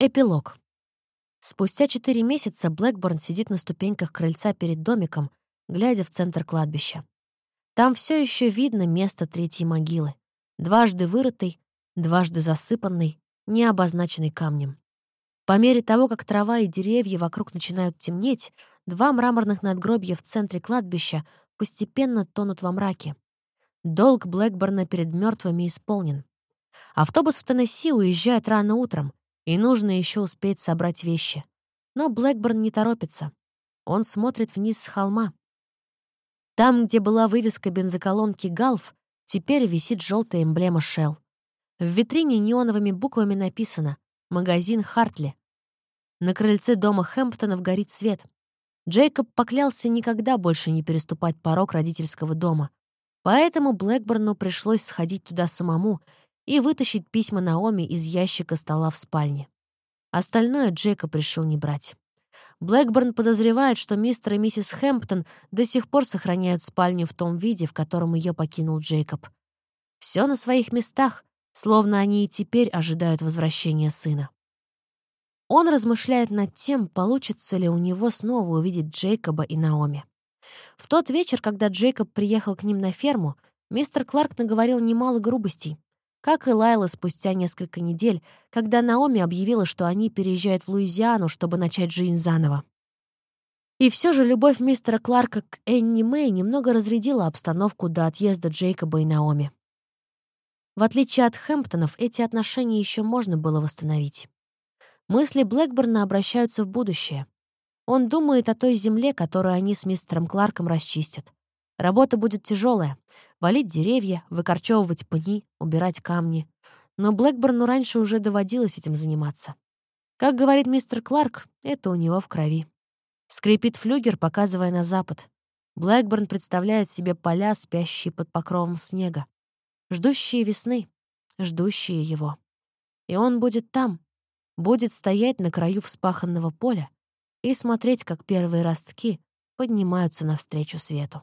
Эпилог. Спустя четыре месяца Блэкборн сидит на ступеньках крыльца перед домиком, глядя в центр кладбища. Там все еще видно место третьей могилы, дважды вырытой, дважды засыпанной, не обозначенной камнем. По мере того, как трава и деревья вокруг начинают темнеть, два мраморных надгробья в центре кладбища постепенно тонут во мраке. Долг Блэкборна перед мертвыми исполнен. Автобус в Теннесси уезжает рано утром, и нужно еще успеть собрать вещи. Но Блэкборн не торопится. Он смотрит вниз с холма. Там, где была вывеска бензоколонки «Галф», теперь висит желтая эмблема «Шелл». В витрине неоновыми буквами написано «Магазин Хартли». На крыльце дома Хэмптонов горит свет. Джейкоб поклялся никогда больше не переступать порог родительского дома. Поэтому Блэкборну пришлось сходить туда самому и вытащить письма Наоми из ящика стола в спальне. Остальное Джейкоб решил не брать. Блэкборн подозревает, что мистер и миссис Хэмптон до сих пор сохраняют спальню в том виде, в котором ее покинул Джейкоб. Все на своих местах, словно они и теперь ожидают возвращения сына. Он размышляет над тем, получится ли у него снова увидеть Джейкоба и Наоми. В тот вечер, когда Джейкоб приехал к ним на ферму, мистер Кларк наговорил немало грубостей, как и Лайла спустя несколько недель, когда Наоми объявила, что они переезжают в Луизиану, чтобы начать жизнь заново. И все же любовь мистера Кларка к Энни Мэй немного разрядила обстановку до отъезда Джейкоба и Наоми. В отличие от Хэмптонов, эти отношения еще можно было восстановить. Мысли Блэкборна обращаются в будущее. Он думает о той земле, которую они с мистером Кларком расчистят. Работа будет тяжелая, валить деревья, выкорчевывать пни, убирать камни. Но Блэкборну раньше уже доводилось этим заниматься. Как говорит мистер Кларк, это у него в крови. Скрипит флюгер, показывая на запад. Блэкборн представляет себе поля, спящие под покровом снега. Ждущие весны, ждущие его. И он будет там, будет стоять на краю вспаханного поля и смотреть, как первые ростки поднимаются навстречу свету.